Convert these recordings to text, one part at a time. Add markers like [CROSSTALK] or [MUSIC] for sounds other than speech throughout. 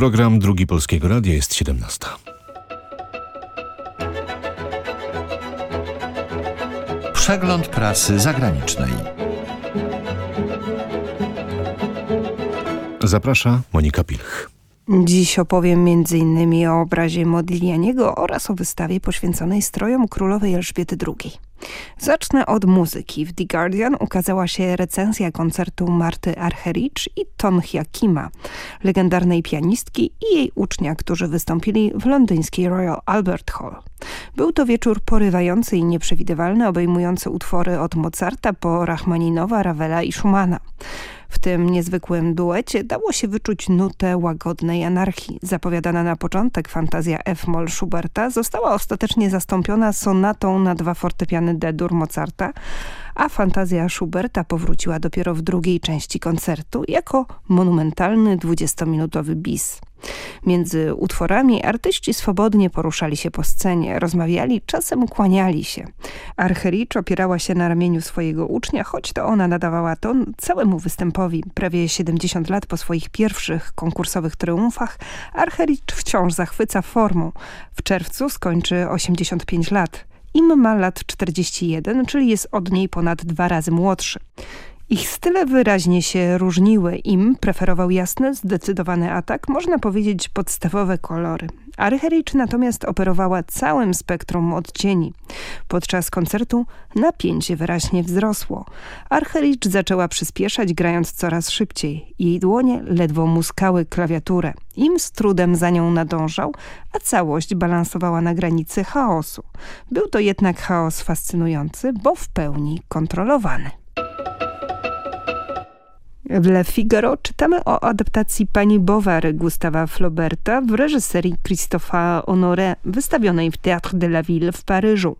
Program Drugi Polskiego Radia jest 17. Przegląd prasy zagranicznej. Zaprasza Monika Pilch. Dziś opowiem m.in. o obrazie Modiglianiego oraz o wystawie poświęconej strojom królowej Elżbiety II. Zacznę od muzyki. W The Guardian ukazała się recenzja koncertu Marty Archerich i Ton Hyakima, legendarnej pianistki i jej ucznia, którzy wystąpili w londyńskiej Royal Albert Hall. Był to wieczór porywający i nieprzewidywalny, obejmujący utwory od Mozarta po Rachmaninowa, Ravela i Schumana. W tym niezwykłym duecie dało się wyczuć nutę łagodnej anarchii. Zapowiadana na początek fantazja F-moll Schuberta została ostatecznie zastąpiona sonatą na dwa fortepiany D-dur Mozarta, a fantazja Schuberta powróciła dopiero w drugiej części koncertu jako monumentalny 20-minutowy bis. Między utworami artyści swobodnie poruszali się po scenie, rozmawiali, czasem kłaniali się. Archericz opierała się na ramieniu swojego ucznia, choć to ona nadawała ton całemu występowi. Prawie 70 lat po swoich pierwszych konkursowych triumfach Archericz wciąż zachwyca formą. W czerwcu skończy 85 lat. Im ma lat 41, czyli jest od niej ponad dwa razy młodszy. Ich style wyraźnie się różniły. Im preferował jasny, zdecydowany atak, można powiedzieć podstawowe kolory. Archerich natomiast operowała całym spektrum odcieni. Podczas koncertu napięcie wyraźnie wzrosło. Archerich zaczęła przyspieszać, grając coraz szybciej. Jej dłonie ledwo muskały klawiaturę. Im z trudem za nią nadążał, a całość balansowała na granicy chaosu. Był to jednak chaos fascynujący, bo w pełni kontrolowany. W Le Figaro czytamy o adaptacji Pani Bovary Gustawa Flauberta w reżyserii Christopha Honoré wystawionej w Théâtre de la Ville w Paryżu.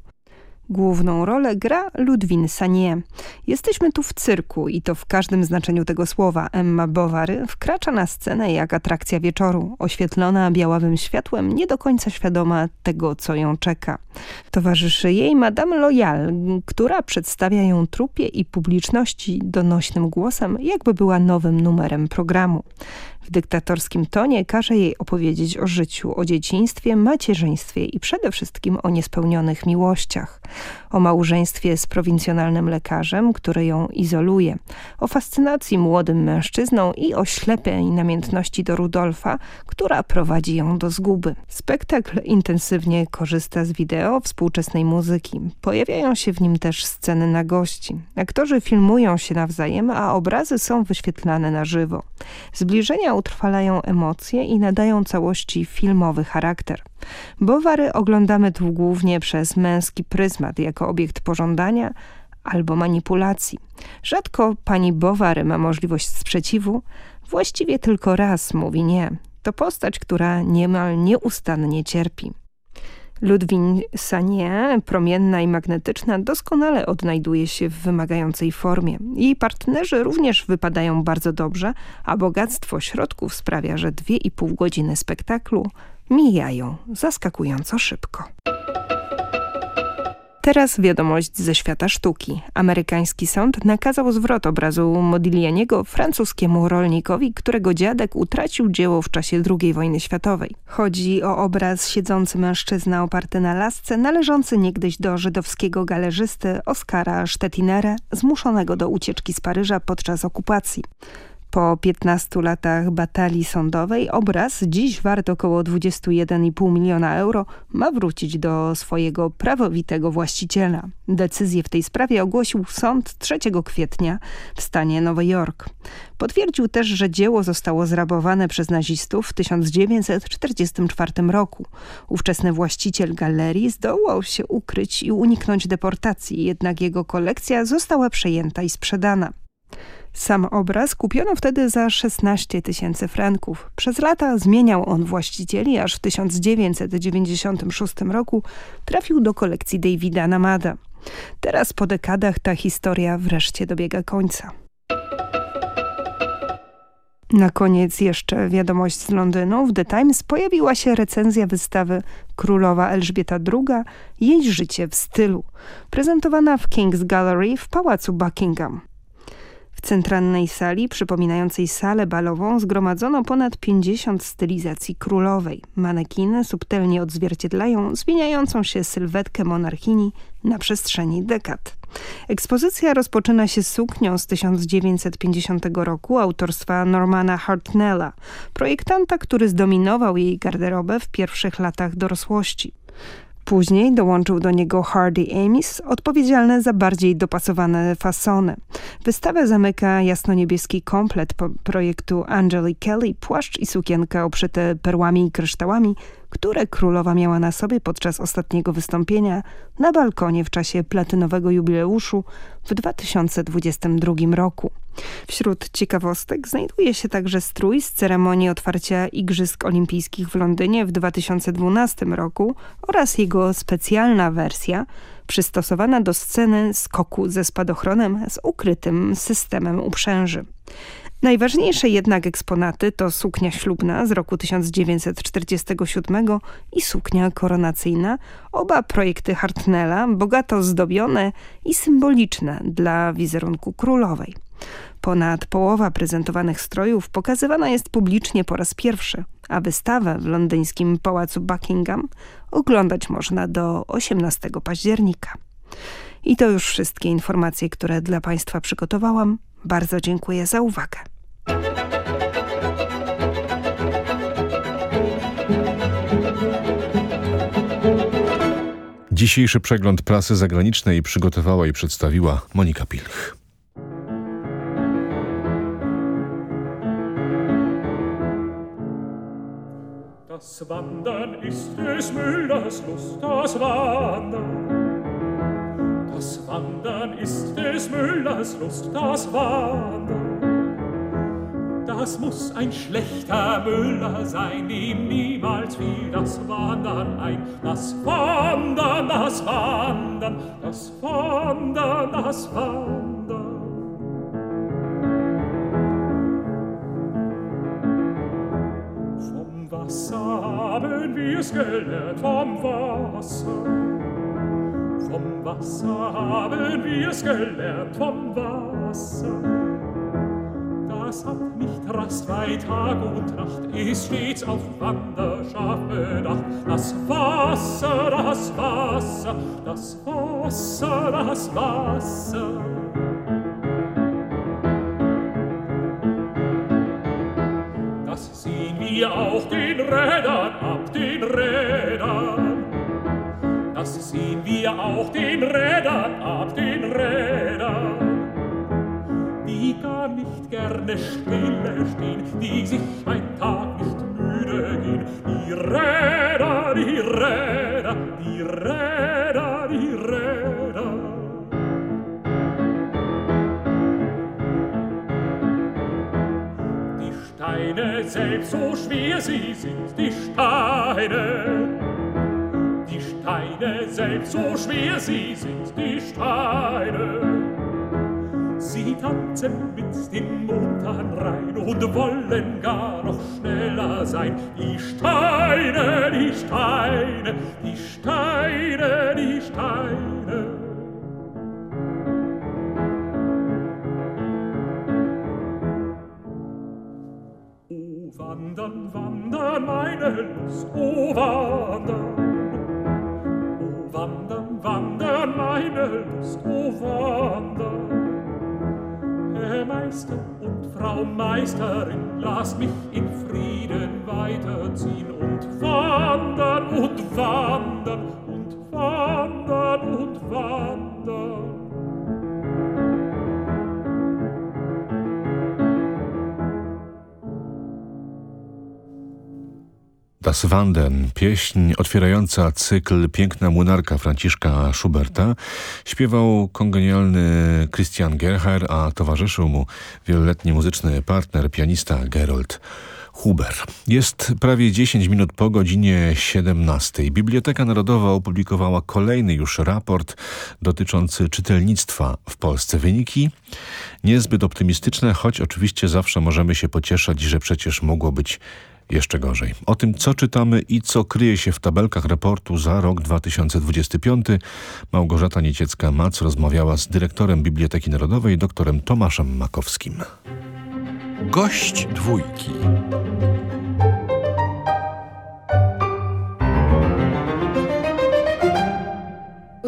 Główną rolę gra Ludwin Sanie. Jesteśmy tu w cyrku i to w każdym znaczeniu tego słowa. Emma Bovary wkracza na scenę jak atrakcja wieczoru, oświetlona białawym światłem, nie do końca świadoma tego, co ją czeka. Towarzyszy jej Madame Loyal, która przedstawia ją trupie i publiczności donośnym głosem, jakby była nowym numerem programu. W dyktatorskim tonie każe jej opowiedzieć o życiu, o dzieciństwie, macierzyństwie i przede wszystkim o niespełnionych miłościach. O małżeństwie z prowincjonalnym lekarzem, który ją izoluje. O fascynacji młodym mężczyzną i o ślepej namiętności do Rudolfa, która prowadzi ją do zguby. Spektakl intensywnie korzysta z wideo współczesnej muzyki. Pojawiają się w nim też sceny na gości. Aktorzy filmują się nawzajem, a obrazy są wyświetlane na żywo. Zbliżenia utrwalają emocje i nadają całości filmowy charakter. Bowary oglądamy tu głównie przez męski pryzmat, jako obiekt pożądania albo manipulacji. Rzadko pani Bowary ma możliwość sprzeciwu, właściwie tylko raz mówi nie. To postać, która niemal nieustannie cierpi. Ludwin Sanie, promienna i magnetyczna, doskonale odnajduje się w wymagającej formie. Jej partnerzy również wypadają bardzo dobrze, a bogactwo środków sprawia, że dwie i pół godziny spektaklu mijają zaskakująco szybko. Teraz wiadomość ze świata sztuki. Amerykański sąd nakazał zwrot obrazu Modiglianiego francuskiemu rolnikowi, którego dziadek utracił dzieło w czasie II wojny światowej. Chodzi o obraz siedzący mężczyzna oparty na lasce, należący niegdyś do żydowskiego galerzysty Oskara Stettinera, zmuszonego do ucieczki z Paryża podczas okupacji. Po 15 latach batalii sądowej obraz, dziś wart około 21,5 miliona euro, ma wrócić do swojego prawowitego właściciela. Decyzję w tej sprawie ogłosił sąd 3 kwietnia w stanie Nowy Jork. Potwierdził też, że dzieło zostało zrabowane przez nazistów w 1944 roku. Ówczesny właściciel galerii zdołał się ukryć i uniknąć deportacji, jednak jego kolekcja została przejęta i sprzedana. Sam obraz kupiono wtedy za 16 tysięcy franków. Przez lata zmieniał on właścicieli, aż w 1996 roku trafił do kolekcji Davida Namada. Teraz po dekadach ta historia wreszcie dobiega końca. Na koniec jeszcze wiadomość z Londynu. W The Times pojawiła się recenzja wystawy Królowa Elżbieta II, jej życie w stylu, prezentowana w King's Gallery w Pałacu Buckingham. W centralnej sali, przypominającej salę balową, zgromadzono ponad 50 stylizacji królowej. Manekiny subtelnie odzwierciedlają zmieniającą się sylwetkę monarchini na przestrzeni dekad. Ekspozycja rozpoczyna się suknią z 1950 roku autorstwa Normana Hartnella, projektanta, który zdominował jej garderobę w pierwszych latach dorosłości. Później dołączył do niego Hardy Amis, odpowiedzialne za bardziej dopasowane fasony. Wystawę zamyka jasno-niebieski komplet projektu Angeli Kelly, płaszcz i sukienka obszyte perłami i kryształami, które królowa miała na sobie podczas ostatniego wystąpienia na balkonie w czasie platynowego jubileuszu w 2022 roku. Wśród ciekawostek znajduje się także strój z ceremonii otwarcia Igrzysk Olimpijskich w Londynie w 2012 roku oraz jego specjalna wersja przystosowana do sceny skoku ze spadochronem z ukrytym systemem uprzęży. Najważniejsze jednak eksponaty to suknia ślubna z roku 1947 i suknia koronacyjna, oba projekty Hartnella, bogato zdobione i symboliczne dla wizerunku królowej. Ponad połowa prezentowanych strojów pokazywana jest publicznie po raz pierwszy, a wystawę w londyńskim Pałacu Buckingham oglądać można do 18 października. I to już wszystkie informacje, które dla Państwa przygotowałam. Bardzo dziękuję za uwagę. Dzisiejszy przegląd prasy zagranicznej przygotowała i przedstawiła Monika Pilch. Das Wandern ist des Müllers Lust, das Wandern. Das Wandern ist des Müllers Lust, das Wandern. Das muss ein schlechter Müller sein, ihm niemals fiel das Wandern ein. Das Wandern, das Wandern, das Wandern, das Wandern. Vom Wasser haben wir's gelernt, vom Wasser. Vom Wasser haben wir's gelernt, vom Wasser. Das hat nicht Rast bei Tag und Nacht, ist stets auf Wanderschaft bedacht. Das Wasser, das Wasser, das Wasser, das Wasser. Das sehen wir auch den Rädern ab, den Rädern, die gar nicht gerne stille stehen, die sich ein Tag nicht müde gehen. Die Räder, die Räder, die Räder, die Räder. Die Steine selbst, so schwer sie sind, die Steine, Selbst so schwer sie sind, die Steine. Sie tanzen mit den Montern rein und wollen gar noch schneller sein. Die Steine, die Steine, Wanden, pieśń otwierająca cykl Piękna Młynarka Franciszka Schuberta, śpiewał kongenialny Christian Gerher, a towarzyszył mu wieloletni muzyczny partner, pianista Gerold Huber. Jest prawie 10 minut po godzinie 17. Biblioteka Narodowa opublikowała kolejny już raport dotyczący czytelnictwa w Polsce. Wyniki niezbyt optymistyczne, choć oczywiście zawsze możemy się pocieszać, że przecież mogło być jeszcze gorzej. O tym, co czytamy i co kryje się w tabelkach raportu za rok 2025, Małgorzata Nieciecka-Mac rozmawiała z dyrektorem Biblioteki Narodowej, doktorem Tomaszem Makowskim. Gość dwójki.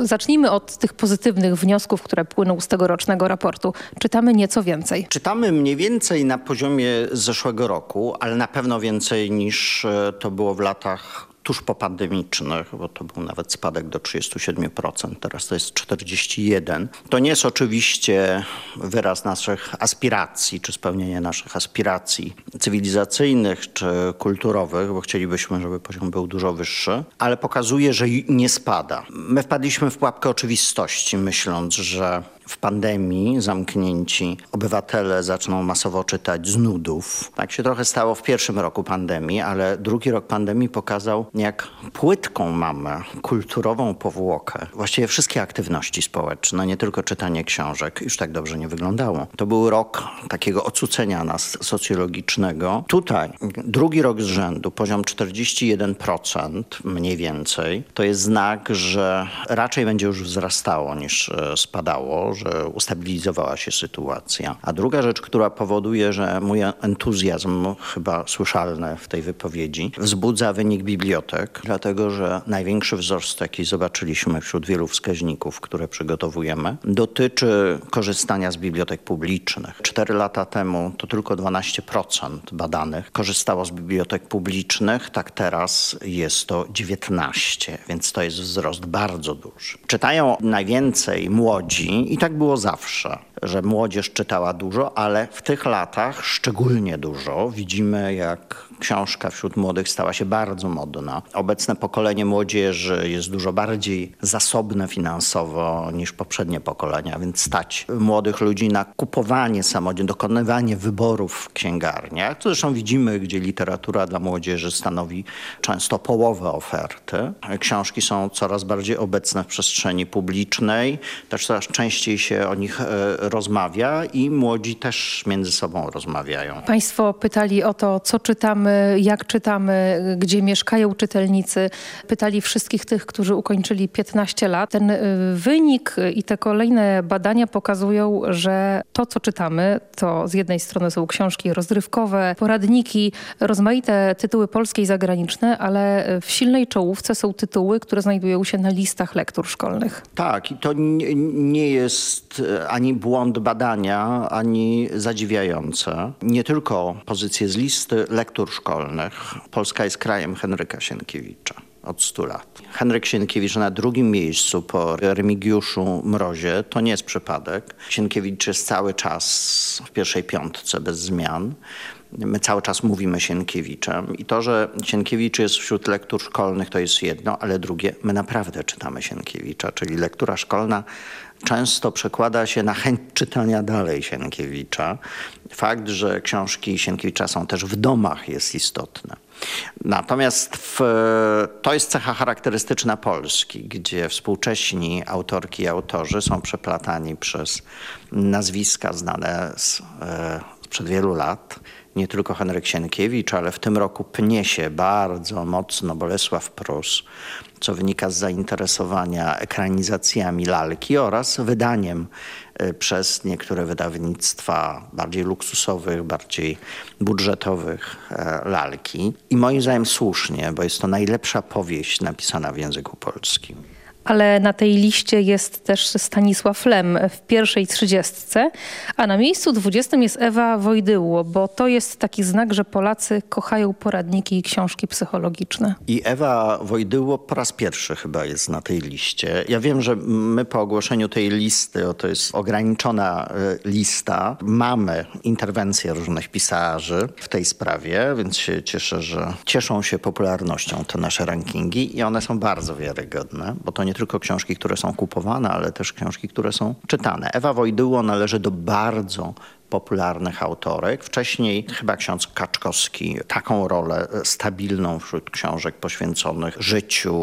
Zacznijmy od tych pozytywnych wniosków, które płyną z tegorocznego raportu. Czytamy nieco więcej. Czytamy mniej więcej na poziomie zeszłego roku, ale na pewno więcej niż e, to było w latach tuż popandemicznych, bo to był nawet spadek do 37%, teraz to jest 41%. To nie jest oczywiście wyraz naszych aspiracji, czy spełnienie naszych aspiracji cywilizacyjnych, czy kulturowych, bo chcielibyśmy, żeby poziom był dużo wyższy, ale pokazuje, że nie spada. My wpadliśmy w pułapkę oczywistości, myśląc, że w pandemii zamknięci obywatele zaczną masowo czytać z nudów. Tak się trochę stało w pierwszym roku pandemii, ale drugi rok pandemii pokazał, jak płytką mamy kulturową powłokę. Właściwie wszystkie aktywności społeczne, nie tylko czytanie książek, już tak dobrze nie wyglądało. To był rok takiego ocucenia nas socjologicznego. Tutaj drugi rok z rzędu, poziom 41% mniej więcej, to jest znak, że raczej będzie już wzrastało niż e, spadało, że ustabilizowała się sytuacja. A druga rzecz, która powoduje, że mój entuzjazm, chyba słyszalny w tej wypowiedzi, wzbudza wynik bibliotek, dlatego że największy wzrost, jaki zobaczyliśmy wśród wielu wskaźników, które przygotowujemy, dotyczy korzystania z bibliotek publicznych. Cztery lata temu to tylko 12% badanych korzystało z bibliotek publicznych, tak teraz jest to 19%, więc to jest wzrost bardzo duży. Czytają najwięcej młodzi i tak było zawsze, że młodzież czytała dużo, ale w tych latach szczególnie dużo. Widzimy, jak książka wśród młodych stała się bardzo modna. Obecne pokolenie młodzieży jest dużo bardziej zasobne finansowo niż poprzednie pokolenia, więc stać młodych ludzi na kupowanie samodzielnie, dokonywanie wyborów w księgarniach. Co zresztą widzimy, gdzie literatura dla młodzieży stanowi często połowę oferty. Książki są coraz bardziej obecne w przestrzeni publicznej, też coraz częściej się o nich e, rozmawia i młodzi też między sobą rozmawiają. Państwo pytali o to, co czytamy, jak czytamy, gdzie mieszkają czytelnicy. Pytali wszystkich tych, którzy ukończyli 15 lat. Ten y, wynik i te kolejne badania pokazują, że to, co czytamy, to z jednej strony są książki rozrywkowe, poradniki, rozmaite tytuły polskie i zagraniczne, ale w silnej czołówce są tytuły, które znajdują się na listach lektur szkolnych. Tak, i to nie, jest e, ani błąd badania, ani zadziwiające. Nie tylko pozycje z listy lektur szkolnych. Polska jest krajem Henryka Sienkiewicza od 100 lat. Henryk Sienkiewicz na drugim miejscu po Remigiuszu Mrozie. To nie jest przypadek. Sienkiewicz jest cały czas w pierwszej piątce bez zmian. My cały czas mówimy Sienkiewiczem i to, że Sienkiewicz jest wśród lektur szkolnych to jest jedno, ale drugie, my naprawdę czytamy Sienkiewicza, czyli lektura szkolna często przekłada się na chęć czytania dalej Sienkiewicza. Fakt, że książki Sienkiewicza są też w domach jest istotny. Natomiast w, to jest cecha charakterystyczna Polski, gdzie współcześni autorki i autorzy są przeplatani przez nazwiska znane z, e, sprzed wielu lat. Nie tylko Henryk Sienkiewicz, ale w tym roku pnie się bardzo mocno Bolesław Prus, co wynika z zainteresowania ekranizacjami lalki oraz wydaniem e, przez niektóre wydawnictwa bardziej luksusowych, bardziej budżetowych e, lalki. I moim zdaniem słusznie, bo jest to najlepsza powieść napisana w języku polskim. Ale na tej liście jest też Stanisław Lem w pierwszej trzydziestce, a na miejscu dwudziestym jest Ewa Wojdyło, bo to jest taki znak, że Polacy kochają poradniki i książki psychologiczne. I Ewa Wojdyło po raz pierwszy chyba jest na tej liście. Ja wiem, że my po ogłoszeniu tej listy, o to jest ograniczona e, lista, mamy interwencje różnych pisarzy w tej sprawie, więc się cieszę, że cieszą się popularnością te nasze rankingi i one są bardzo wiarygodne, bo to nie nie tylko książki, które są kupowane, ale też książki, które są czytane. Ewa Wojdyło należy do bardzo popularnych autorek. Wcześniej chyba ksiądz Kaczkowski taką rolę stabilną wśród książek poświęconych życiu,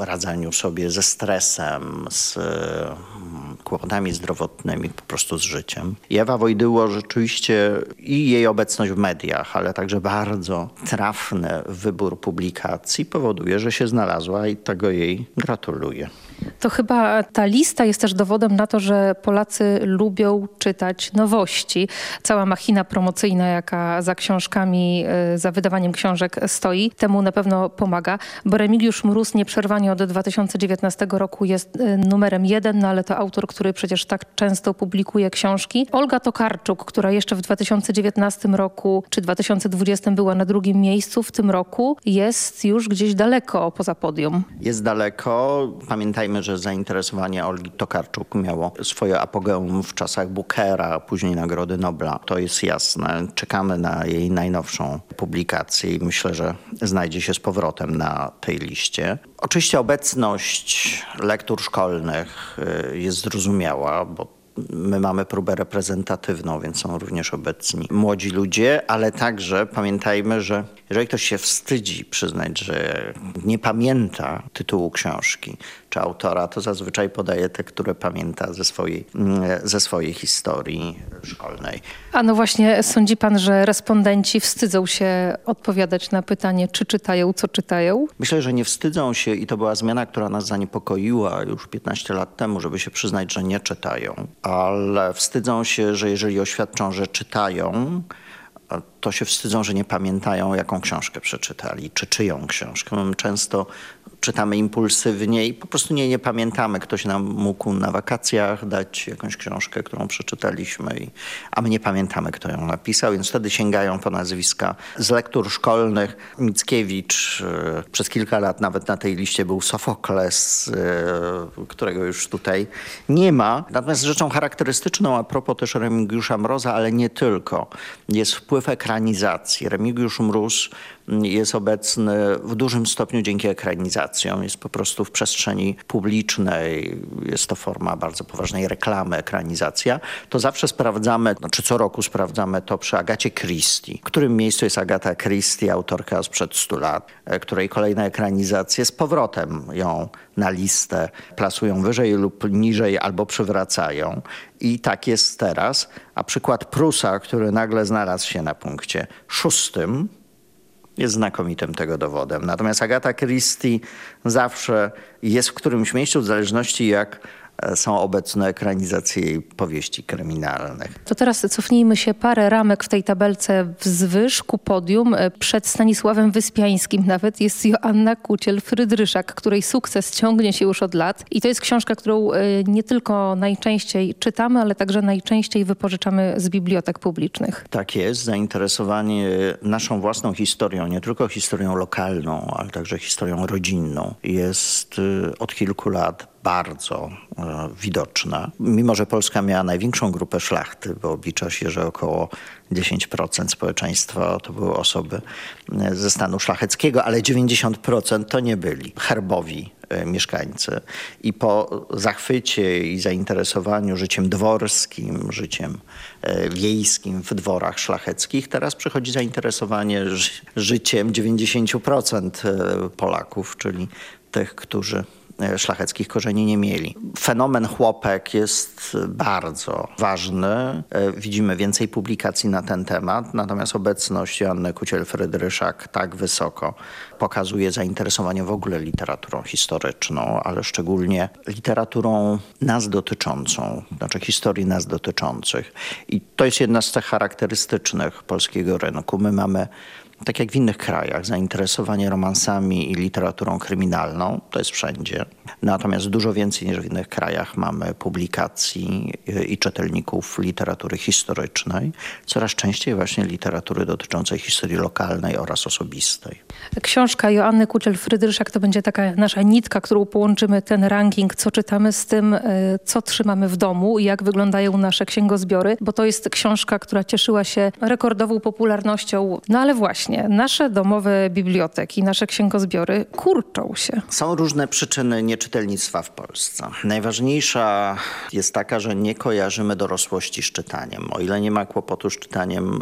radzeniu sobie ze stresem, z mm, kłopotami zdrowotnymi, po prostu z życiem. Ewa Wojdyło rzeczywiście i jej obecność w mediach, ale także bardzo trafny wybór publikacji powoduje, że się znalazła i tego jej gratuluję. To chyba ta lista jest też dowodem na to, że Polacy lubią czytać nowości. Cała machina promocyjna, jaka za książkami, y, za wydawaniem książek stoi, temu na pewno pomaga, bo Remigiusz Mróz nieprzerwanie od 2019 roku jest y, numerem jeden, no ale to autor, który przecież tak często publikuje książki. Olga Tokarczuk, która jeszcze w 2019 roku czy 2020 była na drugim miejscu, w tym roku jest już gdzieś daleko poza podium. Jest daleko. Pamiętajmy, że zainteresowanie Olgi Tokarczuk miało swoje apogeum w czasach Bookera, a później Nagrody Nobla. To jest jasne. Czekamy na jej najnowszą publikację i myślę, że znajdzie się z powrotem na tej liście. Oczywiście obecność lektur szkolnych y, jest zrozumiała, bo My mamy próbę reprezentatywną, więc są również obecni młodzi ludzie, ale także pamiętajmy, że jeżeli ktoś się wstydzi przyznać, że nie pamięta tytułu książki czy autora, to zazwyczaj podaje te, które pamięta ze swojej, mm, ze swojej historii szkolnej. A no właśnie, sądzi pan, że respondenci wstydzą się odpowiadać na pytanie, czy czytają, co czytają? Myślę, że nie wstydzą się i to była zmiana, która nas zaniepokoiła już 15 lat temu, żeby się przyznać, że nie czytają, ale wstydzą się, że jeżeli oświadczą, że czytają, to się wstydzą, że nie pamiętają, jaką książkę przeczytali, czy czyją książkę. Często czytamy impulsywnie i po prostu nie, nie pamiętamy. Ktoś nam mógł na wakacjach dać jakąś książkę, którą przeczytaliśmy, i, a my nie pamiętamy, kto ją napisał, więc wtedy sięgają po nazwiska z lektur szkolnych. Mickiewicz e, przez kilka lat nawet na tej liście był Sofokles, e, którego już tutaj nie ma. Natomiast rzeczą charakterystyczną a propos też Remigiusza Mroza, ale nie tylko, jest wpływ ekranizacji. Remigiusz Mróz jest obecny w dużym stopniu dzięki ekranizacjom. Jest po prostu w przestrzeni publicznej. Jest to forma bardzo poważnej reklamy, ekranizacja. To zawsze sprawdzamy, znaczy co roku sprawdzamy to przy Agacie Christie. W którym miejscu jest Agata Christie, autorka sprzed 100 lat, e, której kolejne ekranizacje z powrotem ją na listę plasują wyżej lub niżej albo przywracają. I tak jest teraz. A przykład Prusa, który nagle znalazł się na punkcie szóstym, jest znakomitym tego dowodem. Natomiast Agata Christie zawsze jest w którymś miejscu, w zależności jak są obecne ekranizacje jej powieści kryminalnych. To teraz cofnijmy się parę ramek w tej tabelce wzwyż ku podium. E, przed Stanisławem Wyspiańskim nawet jest Joanna Kuciel-Frydryszak, której sukces ciągnie się już od lat. I to jest książka, którą e, nie tylko najczęściej czytamy, ale także najczęściej wypożyczamy z bibliotek publicznych. Tak jest. Zainteresowanie naszą własną historią, nie tylko historią lokalną, ale także historią rodzinną jest od kilku lat bardzo e, widoczna. Mimo, że Polska miała największą grupę szlachty, bo oblicza się, że około 10% społeczeństwa to były osoby e, ze stanu szlacheckiego, ale 90% to nie byli herbowi e, mieszkańcy. I po zachwycie i zainteresowaniu życiem dworskim, życiem wiejskim w dworach szlacheckich, teraz przychodzi zainteresowanie życiem 90% Polaków, czyli tych, którzy szlacheckich korzeni nie mieli. Fenomen chłopek jest bardzo ważny. E, widzimy więcej publikacji na ten temat, natomiast obecność Joanny Kuciel-Frydryszak tak wysoko pokazuje zainteresowanie w ogóle literaturą historyczną, ale szczególnie literaturą nas dotyczącą, znaczy historii nas dotyczących. I to jest jedna z cech charakterystycznych polskiego rynku. My mamy tak jak w innych krajach, zainteresowanie romansami i literaturą kryminalną, to jest wszędzie. Natomiast dużo więcej niż w innych krajach mamy publikacji i czytelników literatury historycznej, coraz częściej właśnie literatury dotyczącej historii lokalnej oraz osobistej. Książka Joanny Kuciel-Frydryszak to będzie taka nasza nitka, którą połączymy ten ranking, co czytamy z tym, e, co trzymamy w domu i jak wyglądają nasze księgozbiory, bo to jest książka, która cieszyła się rekordową popularnością. No ale właśnie, nasze domowe biblioteki, nasze księgozbiory kurczą się? Są różne przyczyny nieczytelnictwa w Polsce. Najważniejsza jest taka, że nie kojarzymy dorosłości z czytaniem. O ile nie ma kłopotu z czytaniem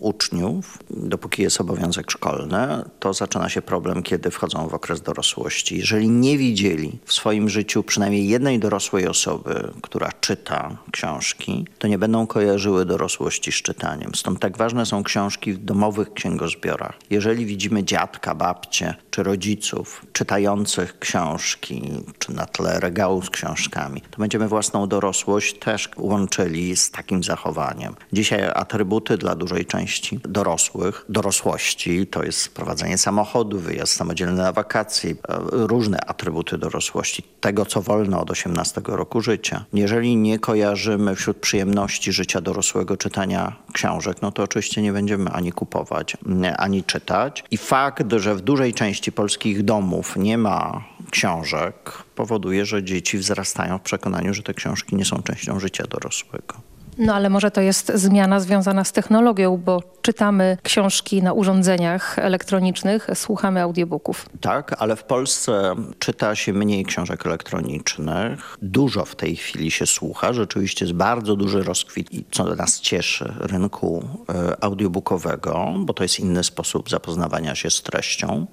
uczniów, dopóki jest obowiązek szkolny, to zaczyna się problem, kiedy wchodzą w okres dorosłości. Jeżeli nie widzieli w swoim życiu przynajmniej jednej dorosłej osoby, która czyta książki, to nie będą kojarzyły dorosłości z czytaniem. Stąd tak ważne są książki w domowych księgozbiorach. Jeżeli widzimy dziadka, babcię czy rodziców czytających książki, czy na tle regału z książkami, to będziemy własną dorosłość też łączyli z takim zachowaniem. Dzisiaj atrybuty dla dużej części dorosłych, dorosłości, to jest prowadzenie samochodu, wyjazd samodzielny na wakacje, e, różne atrybuty dorosłości, tego co wolno od 18 roku życia. Jeżeli nie kojarzymy wśród przyjemności życia dorosłego czytania książek, no to oczywiście nie będziemy ani kupować, ani czytać. I fakt, że w dużej części polskich domów nie ma książek, powoduje, że dzieci wzrastają w przekonaniu, że te książki nie są częścią życia dorosłego. No ale może to jest zmiana związana z technologią, bo czytamy książki na urządzeniach elektronicznych, słuchamy audiobooków. Tak, ale w Polsce czyta się mniej książek elektronicznych. Dużo w tej chwili się słucha. Rzeczywiście jest bardzo duży rozkwit co nas cieszy rynku e, audiobookowego, bo to jest inny sposób zapoznawania się z treścią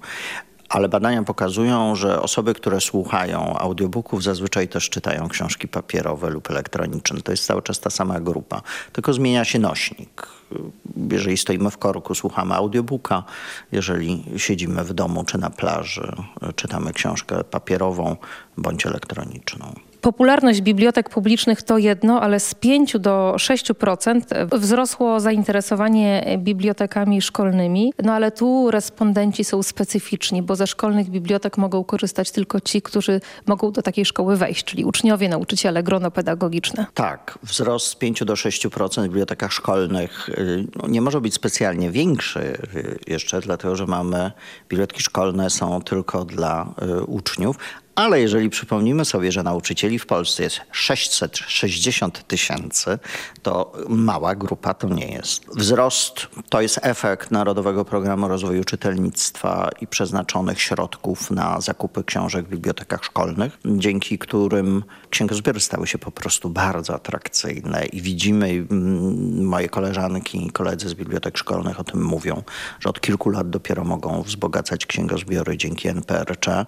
ale badania pokazują, że osoby, które słuchają audiobooków, zazwyczaj też czytają książki papierowe lub elektroniczne. To jest cały czas ta sama grupa, tylko zmienia się nośnik. Jeżeli stoimy w korku, słuchamy audiobooka, jeżeli siedzimy w domu czy na plaży, czytamy książkę papierową bądź elektroniczną. Popularność bibliotek publicznych to jedno, ale z 5 do 6% wzrosło zainteresowanie bibliotekami szkolnymi. No ale tu respondenci są specyficzni, bo ze szkolnych bibliotek mogą korzystać tylko ci, którzy mogą do takiej szkoły wejść, czyli uczniowie, nauczyciele, grono pedagogiczne. Tak, wzrost z 5 do 6% w bibliotekach szkolnych y, no, nie może być specjalnie większy y, jeszcze, dlatego że mamy biblioteki szkolne są tylko dla y, uczniów, ale jeżeli przypomnimy sobie, że nauczycieli w Polsce jest 660 tysięcy, to mała grupa to nie jest. Wzrost to jest efekt Narodowego Programu Rozwoju Czytelnictwa i przeznaczonych środków na zakupy książek w bibliotekach szkolnych, dzięki którym księgozbiory stały się po prostu bardzo atrakcyjne i widzimy, mm, moje koleżanki i koledzy z bibliotek szkolnych o tym mówią, że od kilku lat dopiero mogą wzbogacać księgozbiory dzięki NPRC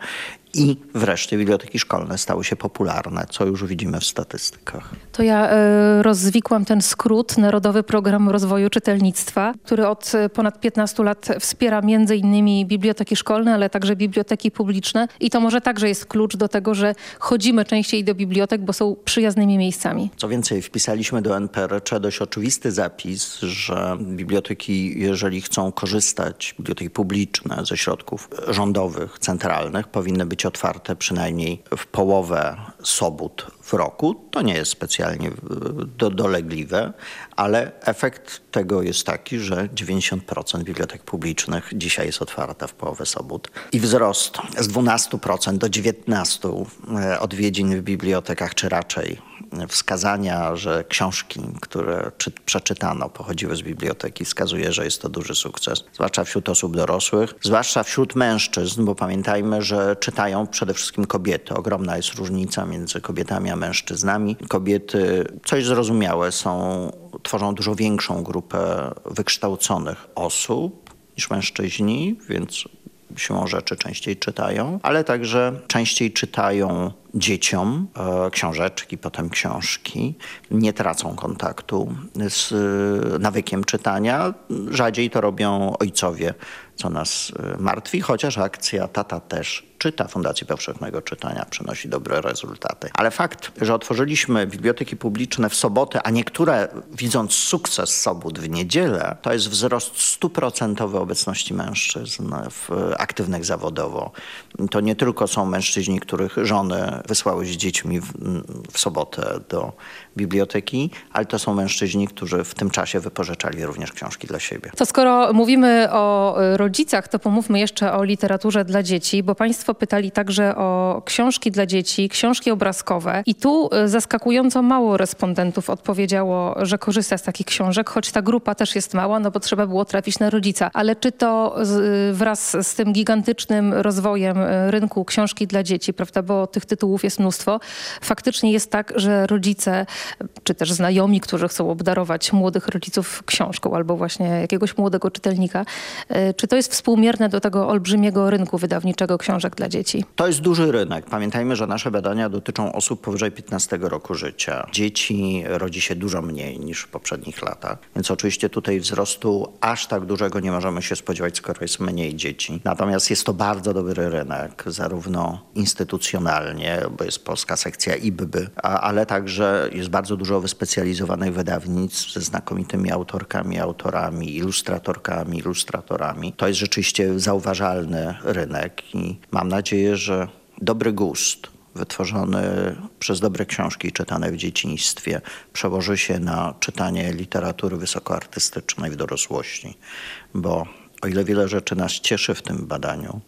i wreszcie biblioteki szkolne stały się popularne, co już widzimy w statystykach. To ja y, rozwikłam ten skrót Narodowy Program Rozwoju Czytelnictwa, który od e, ponad 15 lat wspiera między innymi biblioteki szkolne, ale także biblioteki publiczne i to może także jest klucz do tego, że chodzimy częściej do bibliotek, bo są przyjaznymi miejscami. Co więcej, wpisaliśmy do NPRC dość oczywisty zapis, że biblioteki, jeżeli chcą korzystać, biblioteki publiczne ze środków rządowych, centralnych, powinny być otwarte przynajmniej w połowę sobót w roku. To nie jest specjalnie do, dolegliwe, ale efekt tego jest taki, że 90% bibliotek publicznych dzisiaj jest otwarta w połowę sobót i wzrost z 12% do 19% e, odwiedzin w bibliotekach, czy raczej wskazania, że książki, które czy, przeczytano, pochodziły z biblioteki, wskazuje, że jest to duży sukces, zwłaszcza wśród osób dorosłych, zwłaszcza wśród mężczyzn, bo pamiętajmy, że czytają przede wszystkim kobiety. Ogromna jest różnica między kobietami a mężczyznami. Kobiety, coś zrozumiałe, są, tworzą dużo większą grupę wykształconych osób niż mężczyźni, więc siłą rzeczy częściej czytają, ale także częściej czytają dzieciom e, książeczki, potem książki. Nie tracą kontaktu z nawykiem czytania. Rzadziej to robią ojcowie, co nas e, martwi, chociaż akcja Tata też czyta Fundacji Powszechnego Czytania przynosi dobre rezultaty. Ale fakt, że otworzyliśmy biblioteki publiczne w sobotę, a niektóre widząc sukces sobot w niedzielę, to jest wzrost stuprocentowy obecności mężczyzn w, aktywnych zawodowo. To nie tylko są mężczyźni, których żony wysłały z dziećmi w, w sobotę do biblioteki, ale to są mężczyźni, którzy w tym czasie wypożyczali również książki dla siebie. To skoro mówimy o y, rodzicach, to pomówmy jeszcze o literaturze dla dzieci, bo Państwo pytali także o książki dla dzieci, książki obrazkowe. I tu y, zaskakująco mało respondentów odpowiedziało, że korzysta z takich książek, choć ta grupa też jest mała, no bo trzeba było trafić na rodzica. Ale czy to z, y, wraz z tym gigantycznym rozwojem y, rynku książki dla dzieci, prawda, bo tych tytułów jest mnóstwo, faktycznie jest tak, że rodzice, czy też znajomi, którzy chcą obdarować młodych rodziców książką albo właśnie jakiegoś młodego czytelnika, czy to jest współmierne do tego olbrzymiego rynku wydawniczego książek dla dzieci? To jest duży rynek. Pamiętajmy, że nasze badania dotyczą osób powyżej 15 roku życia. Dzieci rodzi się dużo mniej niż w poprzednich latach, więc oczywiście tutaj wzrostu aż tak dużego nie możemy się spodziewać, skoro jest mniej dzieci. Natomiast jest to bardzo dobry rynek, zarówno instytucjonalnie, bo jest polska sekcja IBB, a- ale także jest bardzo dużo wyspecjalizowanych wydawnictw ze znakomitymi autorkami, autorami, ilustratorkami, ilustratorami. To jest rzeczywiście zauważalny rynek i mam nadzieję, że dobry gust wytworzony przez dobre książki czytane w dzieciństwie przełoży się na czytanie literatury wysokoartystycznej w dorosłości. Bo o ile wiele rzeczy nas cieszy w tym badaniu,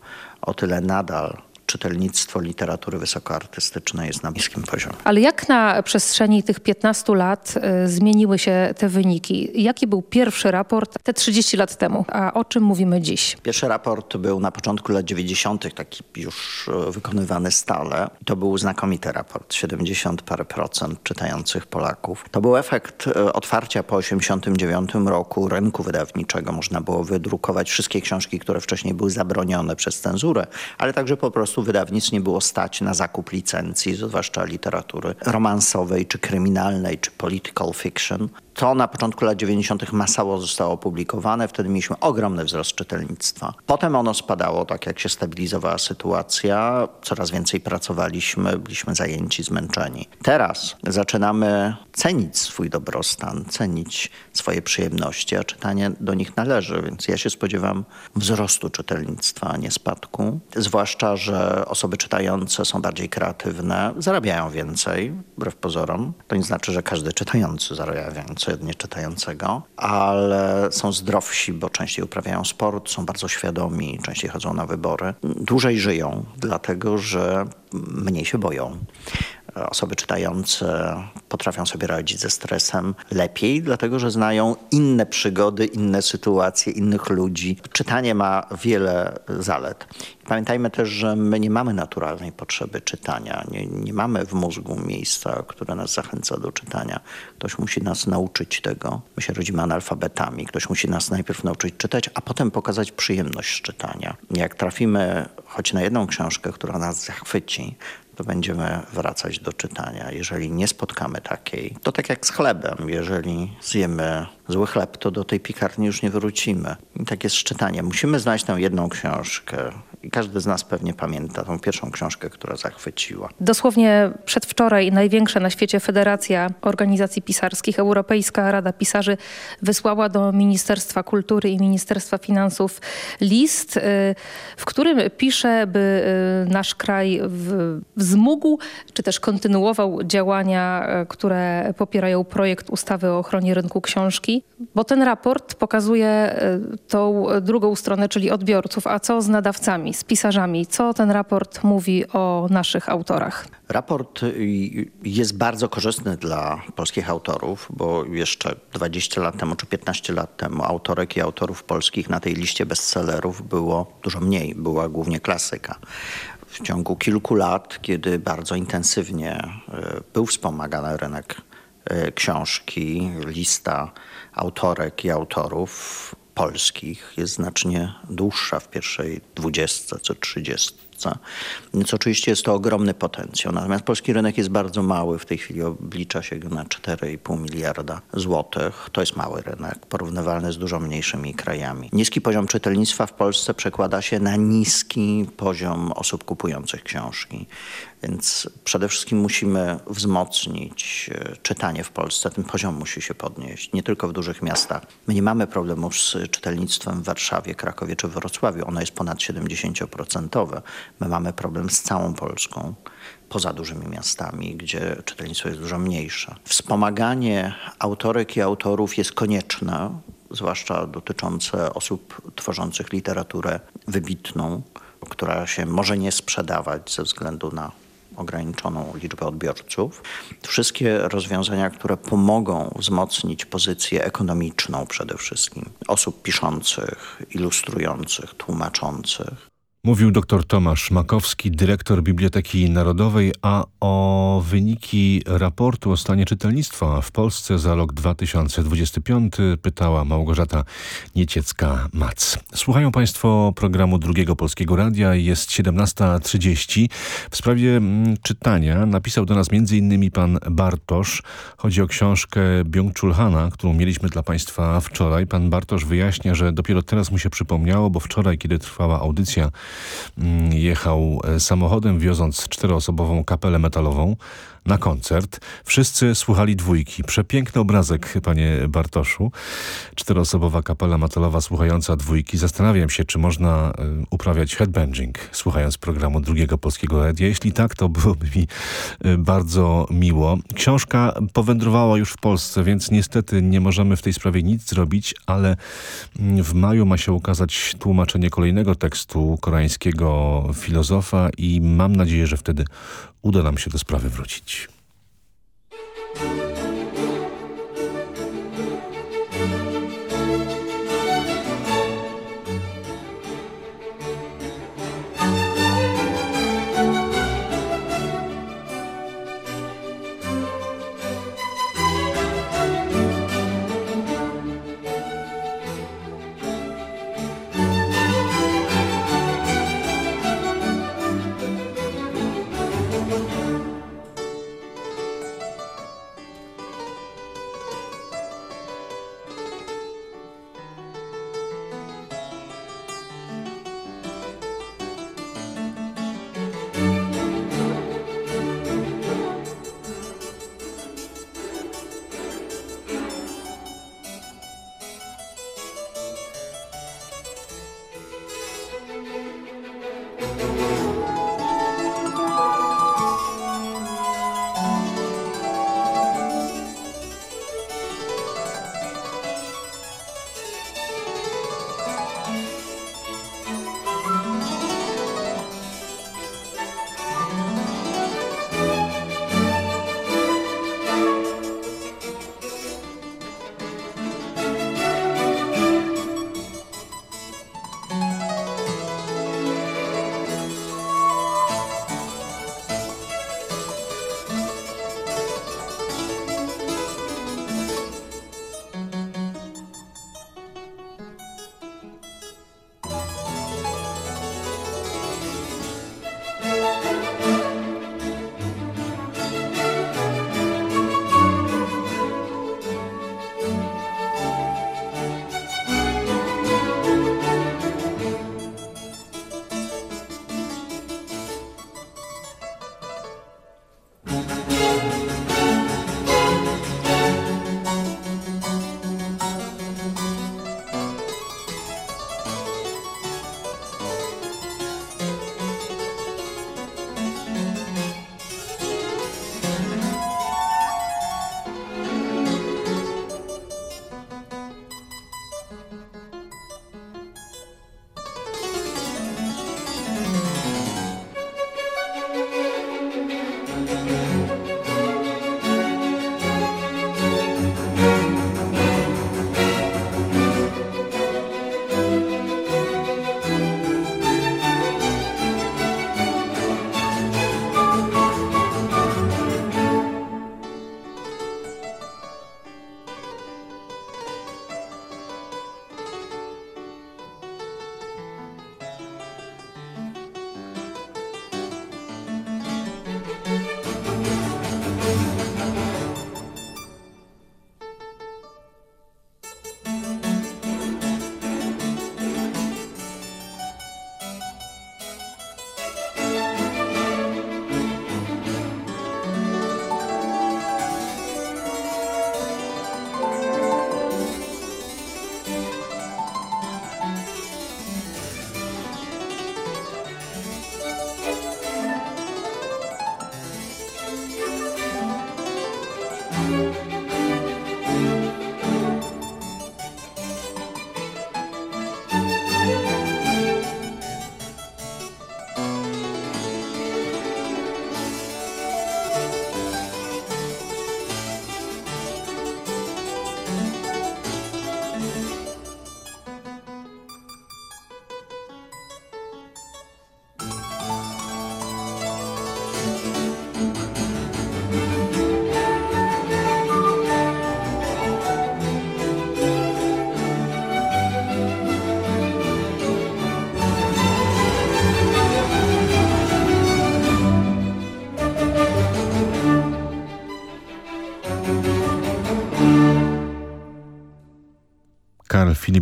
o tyle nadal czytelnictwo literatury wysokoartystycznej jest na niskim poziomie. Ale jak na przestrzeni tych 15 lat y, zmieniły się te wyniki? Jaki był pierwszy raport te 30 lat temu? A o czym mówimy dziś? Pierwszy raport był na początku lat 90., taki już e, wykonywany stale. To był znakomity raport, 70 parę procent czytających Polaków. To był efekt e, otwarcia po 89 roku rynku wydawniczego. Można było wydrukować wszystkie książki, które wcześniej były zabronione przez cenzurę, ale także po prostu wydawnictw nie było stać na zakup licencji, zwłaszcza literatury romansowej, czy kryminalnej, czy political fiction. To na początku lat 90. masowo zostało opublikowane. Wtedy mieliśmy ogromny wzrost czytelnictwa. Potem ono spadało, tak jak się stabilizowała sytuacja. Coraz więcej pracowaliśmy, byliśmy zajęci, zmęczeni. Teraz zaczynamy cenić swój dobrostan, cenić swoje przyjemności, a czytanie do nich należy. Więc ja się spodziewam wzrostu czytelnictwa, a nie spadku. Zwłaszcza, że osoby czytające są bardziej kreatywne, zarabiają więcej, wbrew pozorom. To nie znaczy, że każdy czytający zarabia więcej od nieczytającego, ale są zdrowsi, bo częściej uprawiają sport, są bardzo świadomi, częściej chodzą na wybory. Dłużej żyją, dlatego że mniej się boją. Osoby czytające potrafią sobie radzić ze stresem lepiej, dlatego że znają inne przygody, inne sytuacje, innych ludzi. Czytanie ma wiele zalet. Pamiętajmy też, że my nie mamy naturalnej potrzeby czytania. Nie, nie mamy w mózgu miejsca, które nas zachęca do czytania. Ktoś musi nas nauczyć tego. My się rodzimy analfabetami. Ktoś musi nas najpierw nauczyć czytać, a potem pokazać przyjemność czytania. Jak trafimy choć na jedną książkę, która nas zachwyci, to będziemy wracać do czytania. Jeżeli nie spotkamy takiej, to tak jak z chlebem. Jeżeli zjemy zły chleb, to do tej piekarni już nie wrócimy. I tak jest z czytaniem. Musimy znaleźć tę jedną książkę. Każdy z nas pewnie pamięta tą pierwszą książkę, która zachwyciła. Dosłownie przedwczoraj największa na świecie Federacja Organizacji Pisarskich, Europejska Rada Pisarzy wysłała do Ministerstwa Kultury i Ministerstwa Finansów list, y, w którym pisze, by y, nasz kraj wzmógł, czy też kontynuował działania, y, które popierają projekt ustawy o ochronie rynku książki, bo ten raport pokazuje tą drugą stronę, czyli odbiorców, a co z nadawcami, z pisarzami, co ten raport mówi o naszych autorach. Raport y, jest bardzo korzystny dla polskich autorów, bo jeszcze 20 lat temu czy 15 lat temu autorek i autorów polskich na tej liście bestsellerów było dużo mniej, była głównie klasyka. W ciągu kilku lat, kiedy bardzo intensywnie y, był wspomagany rynek y, książki, lista autorek i autorów polskich jest znacznie dłuższa w pierwszej dwudziestce czy trzydziestce. Więc oczywiście jest to ogromny potencjał. Natomiast polski rynek jest bardzo mały. W tej chwili oblicza się go na 4,5 miliarda złotych. To jest mały rynek, porównywalny z dużo mniejszymi krajami. Niski poziom czytelnictwa w Polsce przekłada się na niski poziom osób kupujących książki. Więc przede wszystkim musimy wzmocnić e, czytanie w Polsce. Ten poziom musi się podnieść, nie tylko w dużych miastach. My nie mamy problemu z czytelnictwem w Warszawie, Krakowie czy Wrocławiu. Ono jest ponad 70%. My mamy problem z całą Polską poza dużymi miastami, gdzie czytelnictwo jest dużo mniejsze. Wspomaganie autorek i autorów jest konieczne, zwłaszcza dotyczące osób tworzących literaturę wybitną, która się może nie sprzedawać ze względu na ograniczoną liczbę odbiorców. Wszystkie rozwiązania, które pomogą wzmocnić pozycję ekonomiczną przede wszystkim osób piszących, ilustrujących, tłumaczących, Mówił dr Tomasz Makowski, dyrektor Biblioteki Narodowej, a o wyniki raportu o stanie czytelnictwa w Polsce za rok 2025 pytała Małgorzata Nieciecka-Mac. Słuchają Państwo programu Drugiego Polskiego Radia. Jest 17.30. W sprawie mm, czytania napisał do nas m.in. pan Bartosz. Chodzi o książkę Byung-Chul którą mieliśmy dla Państwa wczoraj. Pan Bartosz wyjaśnia, że dopiero teraz mu się przypomniało, bo wczoraj, kiedy trwała audycja jechał e, samochodem wioząc czteroosobową kapelę metalową na koncert. Wszyscy słuchali dwójki. Przepiękny obrazek, panie Bartoszu. Czteroosobowa kapela metalowa słuchająca dwójki. Zastanawiam się, czy można y, uprawiać headbanging, słuchając programu drugiego Polskiego Radia. Jeśli tak, to byłoby mi y, bardzo miło. Książka powędrowała już w Polsce, więc niestety nie możemy w tej sprawie nic zrobić, ale mm, w maju ma się ukazać tłumaczenie kolejnego tekstu koreańskiego filozofa i mam nadzieję, że wtedy uda nam się do sprawy wrócić.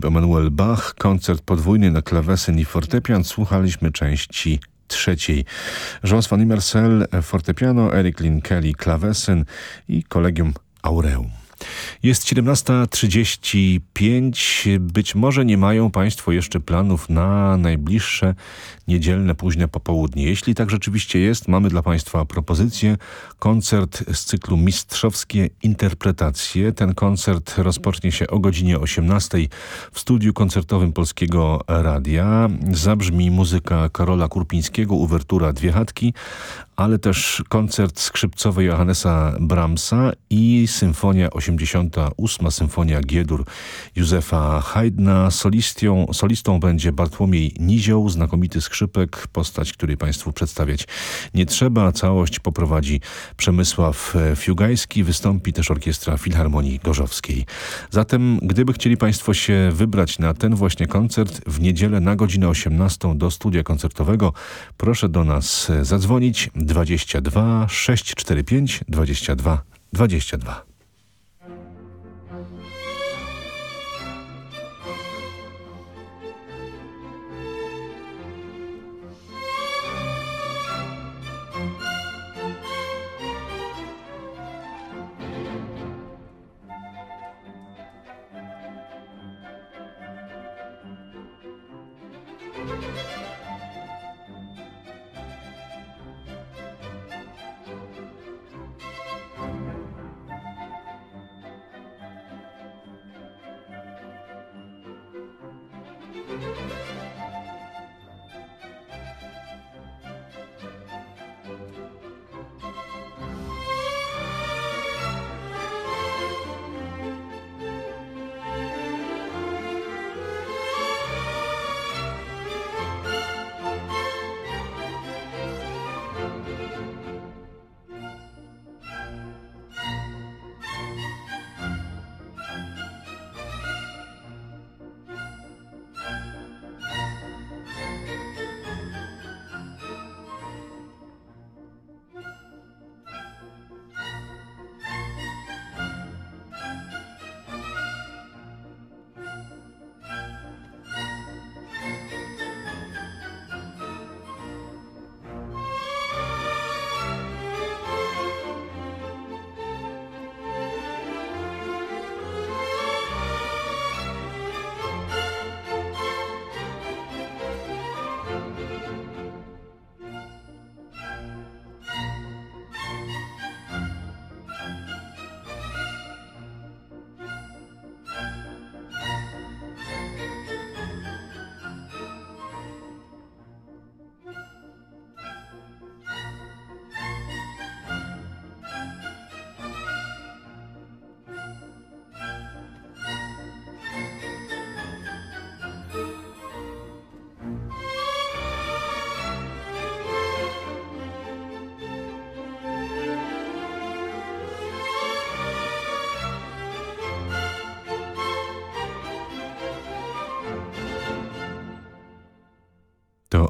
Philipp Emanuel Bach, koncert podwójny na klawesyn i fortepian. Słuchaliśmy części trzeciej. Jean Van Marcel, fortepiano, Eric Lin Kelly, klawesyn i kolegium Aureum. Jest 17.35. Być może nie mają Państwo jeszcze planów na najbliższe niedzielne późne popołudnie. Jeśli tak rzeczywiście jest, mamy dla Państwa propozycję. Koncert z cyklu Mistrzowskie Interpretacje. Ten koncert rozpocznie się o godzinie 18 w studiu koncertowym Polskiego Radia. Zabrzmi muzyka Karola Kurpińskiego, uwertura Dwie Chatki, ale też koncert skrzypcowy Johannesa Brahmsa i symfonia 88, symfonia Giedur Józefa Haydna. Solistą, solistą będzie Bartłomiej Nizioł, znakomity skrzypek, postać, której Państwu przedstawiać nie trzeba. Całość poprowadzi Przemysław Fiugajski, wystąpi też Orkiestra Filharmonii Gorzowskiej. Zatem, gdyby chcieli Państwo się wybrać na ten właśnie koncert w niedzielę na godzinę 18 do studia koncertowego, proszę do nas zadzwonić 22 645 22 22.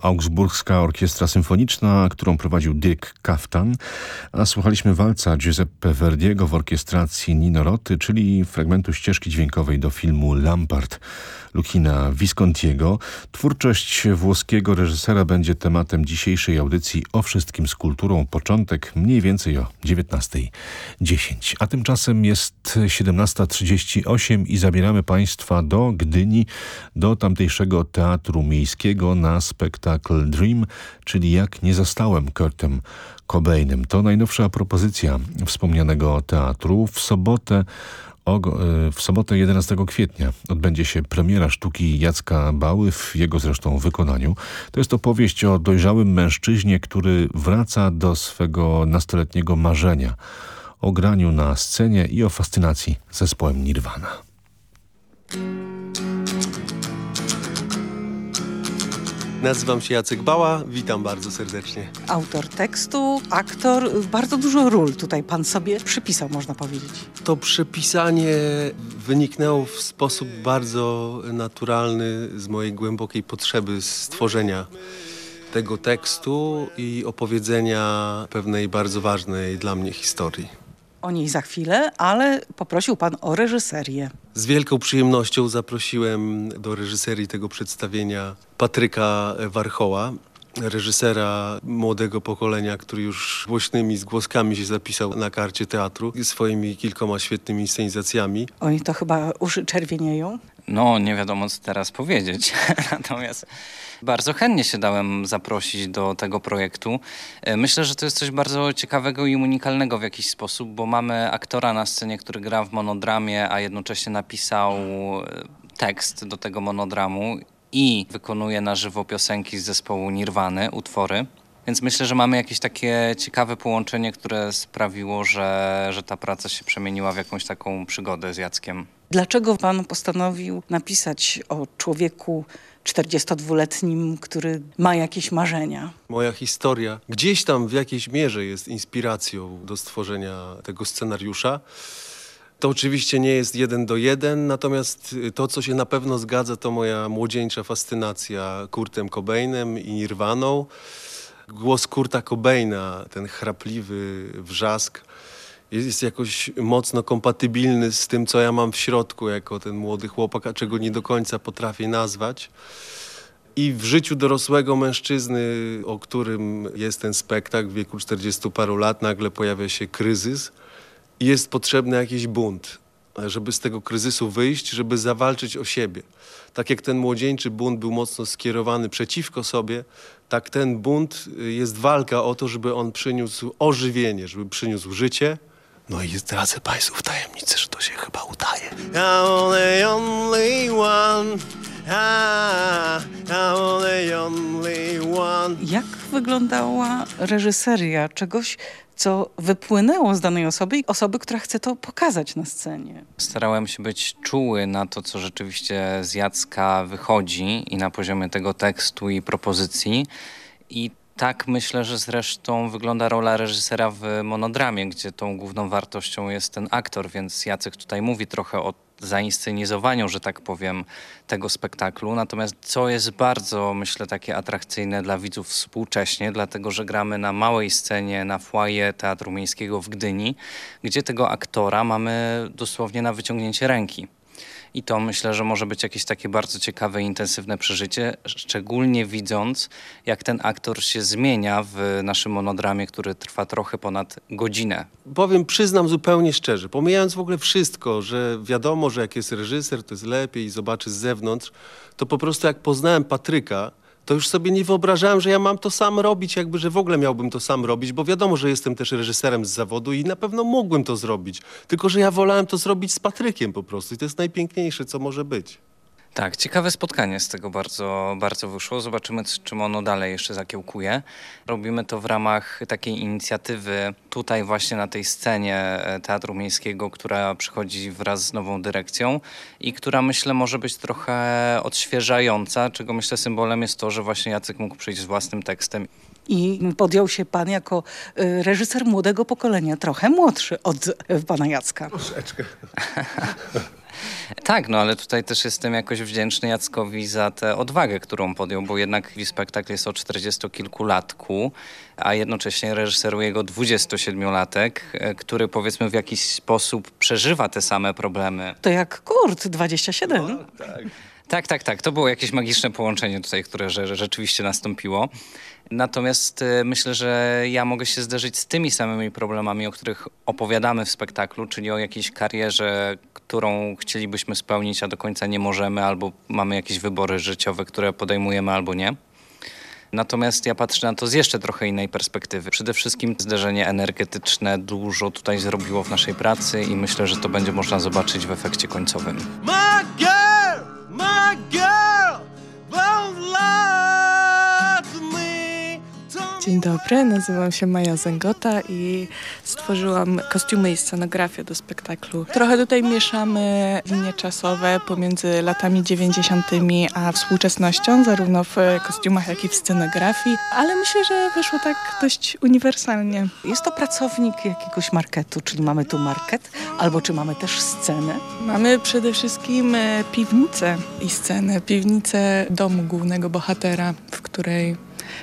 Augsburska Orkiestra Symfoniczna, którą prowadził Dirk Kaftan, a słuchaliśmy walca Giuseppe Verdiego w orkiestracji Nino Roty, czyli fragmentu ścieżki dźwiękowej do filmu Lampart Lukina Viscontiego. Twórczość włoskiego reżysera będzie tematem dzisiejszej audycji o wszystkim z kulturą. Początek mniej więcej o 19.10. A tymczasem jest 17.38 i zabieramy Państwa do Gdyni, do tamtejszego teatru miejskiego na spektakl Dream, czyli Jak nie zastałem Kurtem Cobainem. To najnowsza propozycja wspomnianego teatru. W sobotę w sobotę 11 kwietnia odbędzie się premiera sztuki Jacka Bały w jego zresztą wykonaniu. To jest opowieść o dojrzałym mężczyźnie, który wraca do swego nastoletniego marzenia, o graniu na scenie i o fascynacji zespołem Nirvana. Nazywam się Jacek Bała, witam bardzo serdecznie. Autor tekstu, aktor, bardzo dużo ról tutaj pan sobie przypisał, można powiedzieć. To przepisanie wyniknęło w sposób bardzo naturalny z mojej głębokiej potrzeby stworzenia tego tekstu i opowiedzenia pewnej bardzo ważnej dla mnie historii. O niej za chwilę, ale poprosił pan o reżyserię. Z wielką przyjemnością zaprosiłem do reżyserii tego przedstawienia Patryka Warchoła, reżysera młodego pokolenia, który już głośnymi zgłoskami się zapisał na karcie teatru swoimi kilkoma świetnymi scenizacjami. Oj, to chyba uszy czerwienieją. No, nie wiadomo co teraz powiedzieć. [LAUGHS] Natomiast bardzo chętnie się dałem zaprosić do tego projektu. E, Myślę, że to jest coś bardzo ciekawego i unikalnego w jakiś sposób, bo mamy aktora na scenie, który gra w monodramie, a jednocześnie napisał e, tekst do tego monodramu i wykonuje na żywo piosenki z zespołu Nirwany, utwory. Więc myślę, że mamy jakieś takie ciekawe połączenie, które sprawiło, że, że ta praca się przemieniła w jakąś taką przygodę z Jackiem. Dlaczego pan postanowił napisać o człowieku 42-letnim, który ma jakieś marzenia? Moja historia gdzieś tam w jakiejś mierze jest inspiracją do stworzenia tego scenariusza. To oczywiście nie jest jeden do jeden, natomiast to, co się na pewno zgadza, to moja młodzieńcza fascynacja Kurtem Cobainem i Nirwaną. Głos Kurta Cobaina, ten chrapliwy wrzask, jest jakoś mocno kompatybilny z tym, co ja mam w środku jako ten młody chłopak, a czego nie do końca potrafię nazwać. I w życiu dorosłego mężczyzny, o którym jest ten spektakl w wieku 40 paru lat, nagle pojawia się kryzys i jest potrzebny jakiś bunt, żeby z tego kryzysu wyjść, żeby zawalczyć o siebie. Tak jak ten młodzieńczy bunt był mocno skierowany przeciwko sobie, tak ten bunt y, jest walka o to, żeby on przyniósł ożywienie, żeby przyniósł życie. No i zdradzę Państwu w tajemnicy, że to się chyba udaje. I'm only, only one. Ah, I'm only, only one. Jak wyglądała reżyseria czegoś, co wypłynęło z danej osoby i osoby, która chce to pokazać na scenie? Starałem się być czuły na to, co rzeczywiście z Jacka wychodzi i na poziomie tego tekstu i propozycji. I tak myślę, że zresztą wygląda rola reżysera w monodramie, gdzie tą główną wartością jest ten aktor, więc Jacek tutaj mówi trochę o zainscenizowaniu, że tak powiem, tego spektaklu. Natomiast co jest bardzo, myślę, takie atrakcyjne dla widzów współcześnie, dlatego że gramy na małej scenie na foyer Teatru Miejskiego w Gdyni, gdzie tego aktora mamy dosłownie na wyciągnięcie ręki. I to myślę, że może być jakieś takie bardzo ciekawe i intensywne przeżycie, szczególnie widząc, jak ten aktor się zmienia w naszym monodramie, który trwa trochę ponad godzinę. Powiem, przyznam zupełnie szczerze, pomijając w ogóle wszystko, że wiadomo, że jak jest reżyser, to jest lepiej i zobaczy z zewnątrz, to po prostu jak poznałem Patryka, to już sobie nie wyobrażałem, że ja mam to sam robić, jakby, że w ogóle miałbym to sam robić, bo wiadomo, że jestem też reżyserem z zawodu i na pewno mógłbym to zrobić. Tylko, że ja wolałem to zrobić z Patrykiem po prostu i to jest najpiękniejsze, co może być. Tak, ciekawe spotkanie z tego bardzo, bardzo wyszło. Zobaczymy, czym ono dalej jeszcze zakiełkuje. Robimy to w ramach takiej inicjatywy tutaj właśnie na tej scenie e, Teatru Miejskiego, która przychodzi wraz z nową dyrekcją i która myślę może być trochę odświeżająca, czego myślę symbolem jest to, że właśnie Jacek mógł przyjść z własnym tekstem I podjął się pan jako y, reżyser młodego pokolenia, trochę młodszy od y, pana Jacka. [LAUGHS] Tak, no ale tutaj też jestem jakoś wdzięczny Jackowi za tę odwagę, którą podjął, bo jednak spektakl jest o 40-kilkulatku, a jednocześnie reżyseruje go 27-latek, e, który powiedzmy w jakiś sposób przeżywa te same problemy. To jak Kurt, 27. Tak, tak, tak. To było jakieś magiczne połączenie tutaj, które rzeczywiście nastąpiło. Natomiast e, myślę, że ja mogę się zderzyć z tymi samymi problemami, o których opowiadamy w spektaklu, czyli o jakiejś karierze, którą chcielibyśmy spełnić, a do końca nie możemy, albo mamy jakieś wybory życiowe, które podejmujemy albo nie. Natomiast ja patrzę na to z jeszcze trochę innej perspektywy. Przede wszystkim zderzenie energetyczne dużo tutaj zrobiło w naszej pracy i myślę, że to będzie można zobaczyć w efekcie końcowym. my girl, both love. Dzień dobry, nazywam się Maja Zęgota i stworzyłam kostiumy i scenografię do spektaklu. Trochę tutaj mieszamy linie czasowe pomiędzy latami 90. a współczesnością, zarówno w kostiumach, jak i w scenografii, ale myślę, że wyszło tak dość uniwersalnie. Jest to pracownik jakiegoś marketu, czyli mamy tu market, albo czy mamy też scenę. Mamy przede wszystkim e, piwnicę i scenę, piwnicę domu głównego bohatera, w której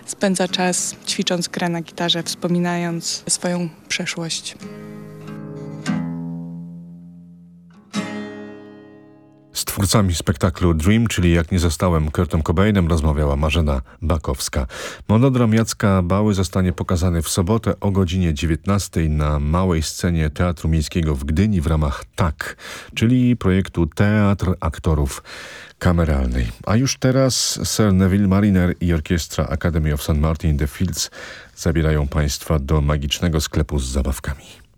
spędza czas ćwicząc grę na gitarze, wspominając swoją przeszłość. Z twórcami spektaklu Dream, czyli Jak nie zostałem Kurtem Cobainem, rozmawiała Marzena Bakowska. Monodram Jacka Bały zostanie pokazany w sobotę o godzinie 19 na małej scenie Teatru Miejskiego w Gdyni w ramach TAK, czyli projektu Teatr Aktorów Kameralnej. A już teraz Sir Neville Mariner i orkiestra Academy of St. Martin the Fields zabierają Państwa do magicznego sklepu z zabawkami.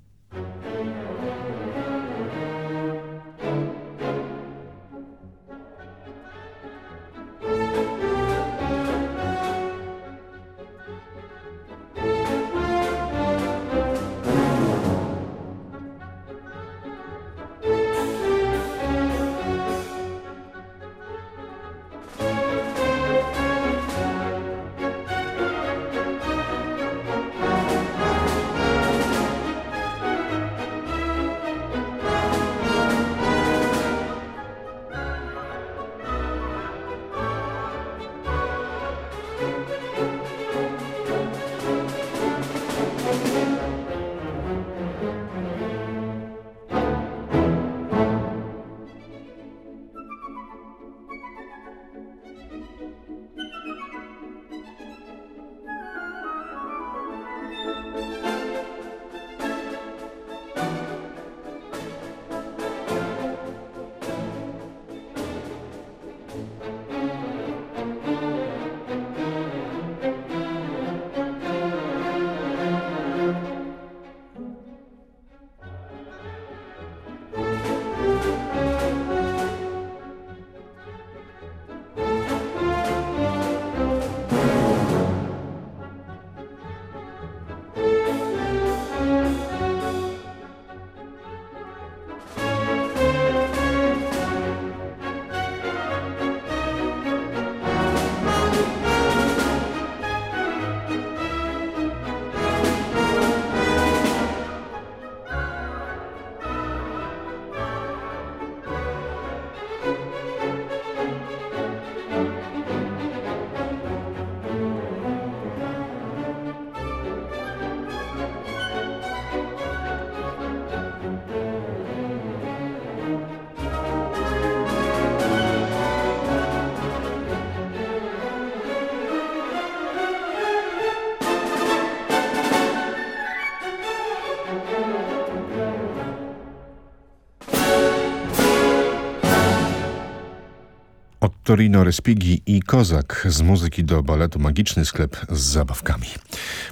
Torino Respighi i Kozak z muzyki do baletu Magiczny Sklep z zabawkami.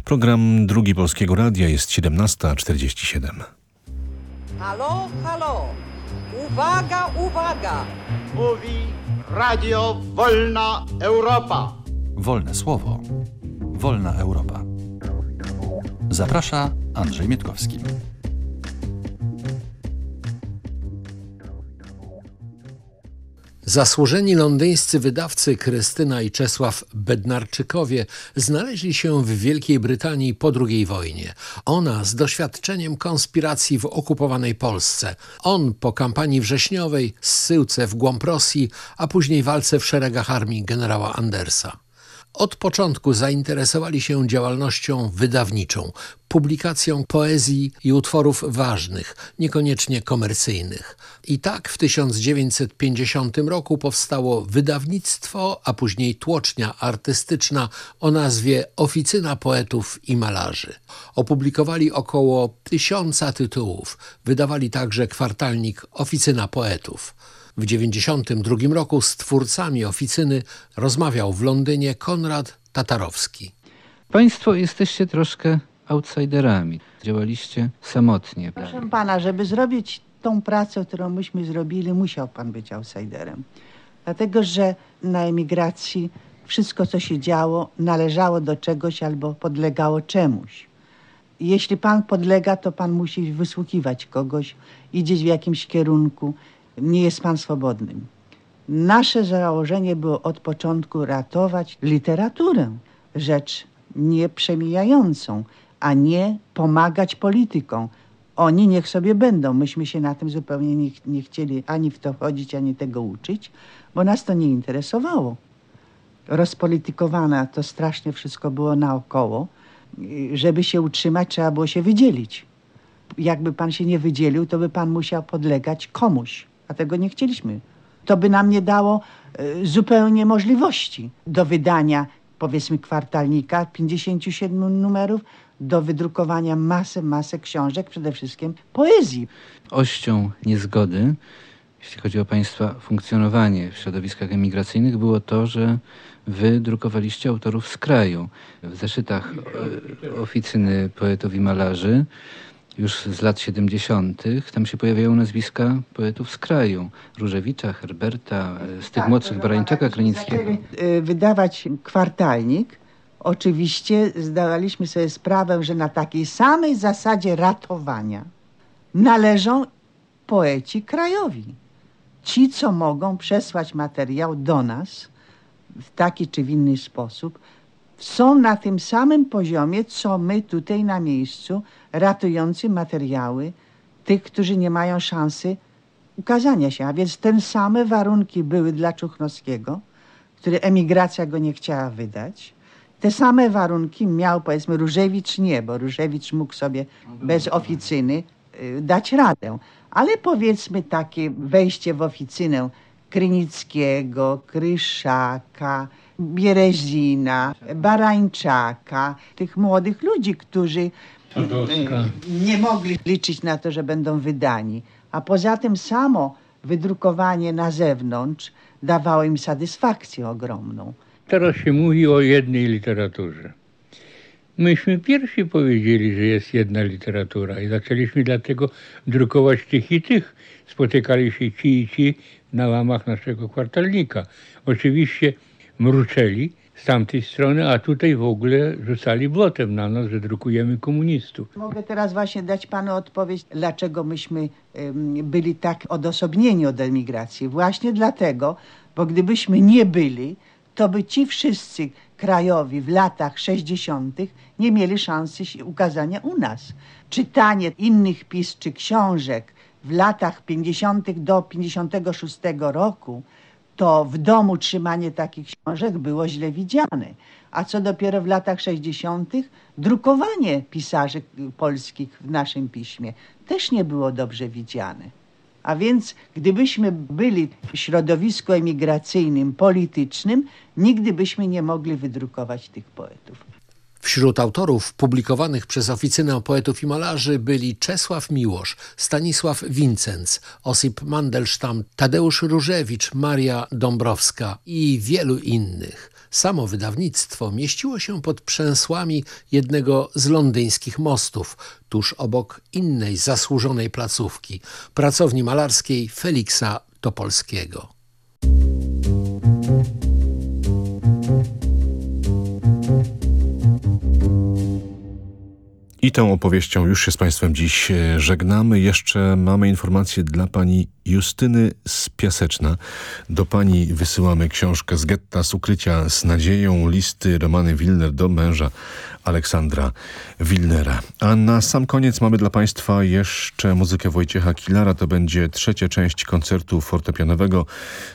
Program Drugi Polskiego Radia jest 17.47. Halo, halo! Uwaga, uwaga! Mówi Radio Wolna Europa. Wolne słowo. Wolna Europa. Zaprasza Andrzej Mietkowski. Zasłużeni londyńscy wydawcy Krystyna i Czesław Bednarczykowie znaleźli się w Wielkiej Brytanii po II wojnie. Ona z doświadczeniem konspiracji w okupowanej Polsce. On po kampanii wrześniowej, zsyłce w głąb Rosji, a później walce w szeregach armii generała Andersa. Od początku zainteresowali się działalnością wydawniczą, publikacją poezji i utworów ważnych, niekoniecznie komercyjnych. I tak w 1950 roku powstało wydawnictwo, a później tłocznia artystyczna o nazwie Oficyna Poetów i Malarzy. Opublikowali około tysiąca tytułów, wydawali także kwartalnik Oficyna Poetów. W 1992 roku z twórcami oficyny rozmawiał w Londynie Konrad Tatarowski. Państwo jesteście troszkę outsiderami. Działaliście samotnie. Proszę pana, żeby zrobić tą pracę, którą myśmy zrobili, musiał pan być outsiderem. Dlatego, że na emigracji wszystko, co się działo, należało do czegoś albo podlegało czemuś. Jeśli pan podlega, to pan musi wysłuchiwać kogoś, iść w jakimś kierunku nie jest pan swobodnym. Nasze założenie było od początku ratować literaturę, rzecz nieprzemijającą, a nie pomagać politykom. Oni niech sobie będą. Myśmy się na tym zupełnie nie, nie chcieli ani w to wchodzić, ani tego uczyć, bo nas to nie interesowało. Rozpolitykowane to strasznie wszystko było naokoło. Żeby się utrzymać, trzeba było się wydzielić. Jakby pan się nie wydzielił, to by pan musiał podlegać komuś a tego nie chcieliśmy. To by nam nie dało e, zupełnie możliwości do wydania powiedzmy kwartalnika 57 numerów, do wydrukowania masę, masę książek, przede wszystkim poezji. Ością niezgody, jeśli chodzi o Państwa funkcjonowanie w środowiskach emigracyjnych, było to, że Wy drukowaliście autorów z kraju. W zeszytach e, oficyny poetów i malarzy już z lat 70. tam się pojawiają nazwiska poetów z kraju. Różewicza, Herberta, e, z tych młodszych Barańczaka, Krynickiego. E, Wydawać kwartalnik, oczywiście zdawaliśmy sobie sprawę, że na takiej samej zasadzie ratowania należą poeci krajowi. Ci, co mogą przesłać materiał do nas w taki czy w inny sposób, są na tym samym poziomie, co my tutaj na miejscu, ratujący materiały tych, którzy nie mają szansy ukazania się. A więc te same warunki były dla Czuchnowskiego, który emigracja go nie chciała wydać. Te same warunki miał powiedzmy Różewicz nie, bo Różewicz mógł sobie bez oficyny y, dać radę. Ale powiedzmy takie wejście w oficynę Krynickiego, Kryszaka, Bierezina, Barańczaka, tych młodych ludzi, którzy y, nie mogli liczyć na to, że będą wydani. A poza tym samo wydrukowanie na zewnątrz dawało im satysfakcję ogromną. Teraz się mówi o jednej literaturze. Myśmy pierwsi powiedzieli, że jest jedna literatura i zaczęliśmy dlatego drukować tych i tych. Spotykali się ci i ci na łamach naszego kwartalnika. Oczywiście mruczeli z tamtej strony, a tutaj w ogóle rzucali błotem na nas, że drukujemy komunistów. Mogę teraz właśnie dać panu odpowiedź, dlaczego myśmy byli tak odosobnieni od emigracji. Właśnie dlatego, bo gdybyśmy nie byli, to by ci wszyscy krajowi w latach 60. nie mieli szansy ukazania u nas. Czytanie innych pism czy książek w latach 50. do 56 roku to w domu trzymanie takich książek było źle widziane. A co dopiero w latach 60. drukowanie pisarzy polskich w naszym piśmie też nie było dobrze widziane. A więc gdybyśmy byli w środowisku emigracyjnym, politycznym, nigdy byśmy nie mogli wydrukować tych poetów. Wśród autorów publikowanych przez Oficynę Poetów i Malarzy byli Czesław Miłosz, Stanisław Wincenc, Osip Mandelstam, Tadeusz Różewicz, Maria Dąbrowska i wielu innych. Samo wydawnictwo mieściło się pod przęsłami jednego z londyńskich mostów, tuż obok innej zasłużonej placówki, pracowni malarskiej Feliksa Topolskiego. I tą opowieścią już się z Państwem dziś e, żegnamy. Jeszcze mamy informację dla Pani Justyny z Piaseczna. Do Pani wysyłamy książkę z getta, z ukrycia, z nadzieją, listy Romany Wilner do męża Aleksandra Wilnera. A na sam koniec mamy dla Państwa jeszcze muzykę Wojciecha Kilara. To będzie trzecia część koncertu fortepianowego.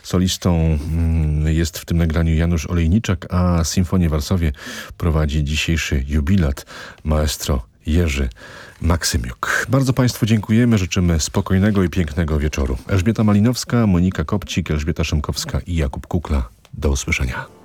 Solistą mm, jest w tym nagraniu Janusz Olejniczak, a Symfonię Warsowie prowadzi dzisiejszy jubilat maestro Jerzy Maksymiuk. Bardzo Państwu dziękujemy, życzymy spokojnego i pięknego wieczoru. Elżbieta Malinowska, Monika Kopcik, Elżbieta Szymkowska i Jakub Kukla. Do usłyszenia.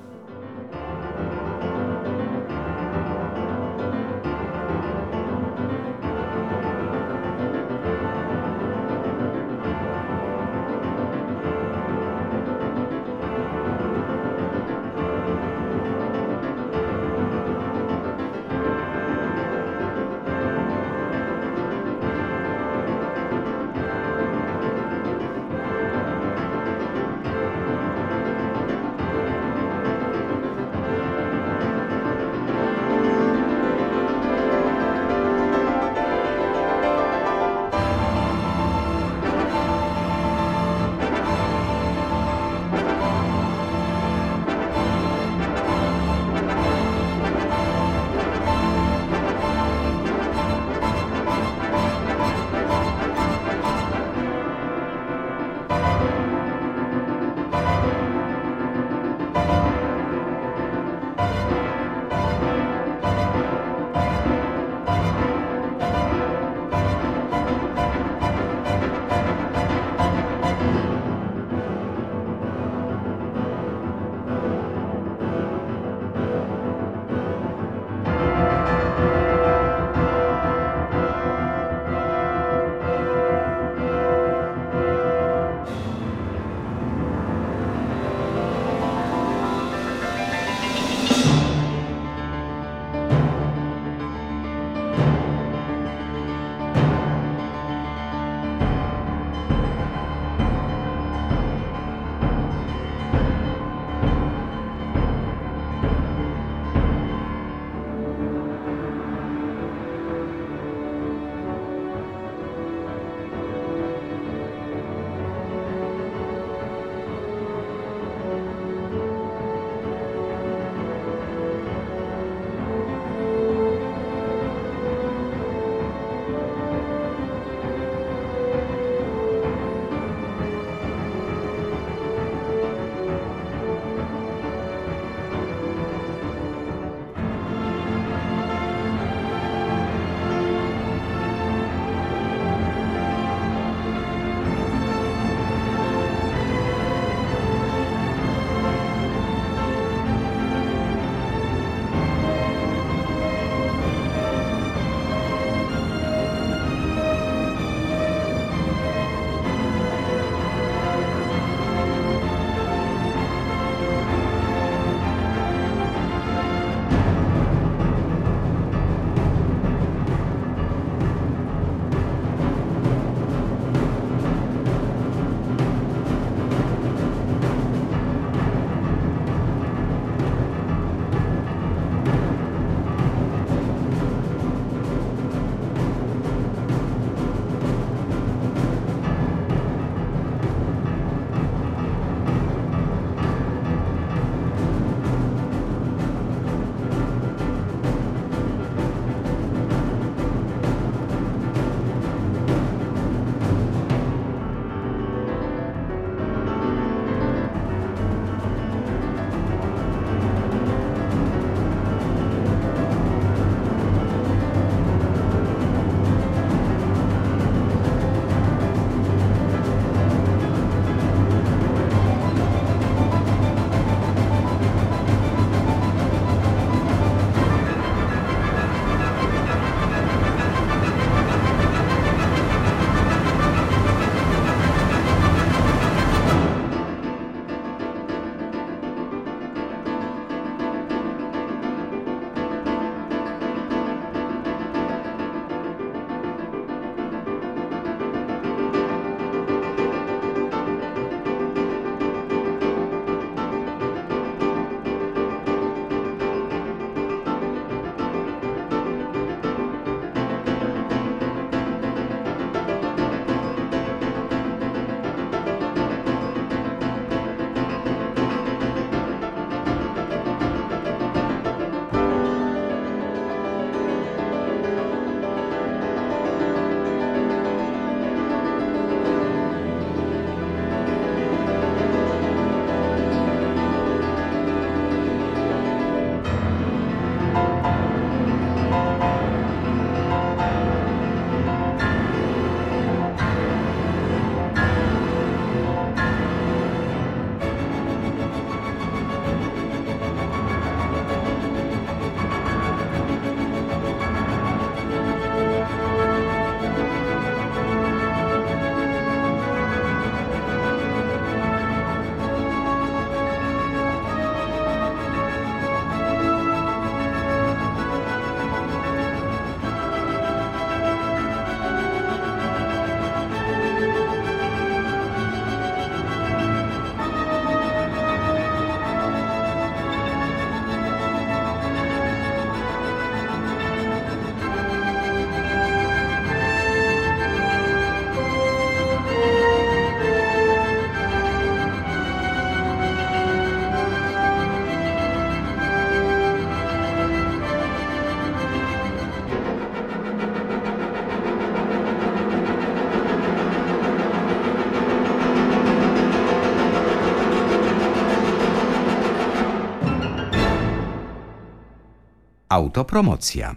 Autopromocja.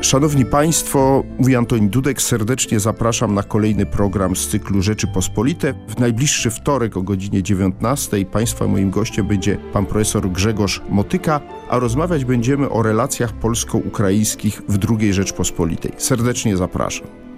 Szanowni Państwo, mówi Antoni Dudek, serdecznie zapraszam na kolejny program z cyklu Rzeczypospolite. W najbliższy wtorek o godzinie 19 Państwa moim gościem będzie pan profesor Grzegorz Motyka, a rozmawiać będziemy o relacjach polsko-ukraińskich w II Rzeczpospolitej. Serdecznie zapraszam.